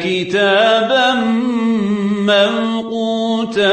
كتابا موقوتا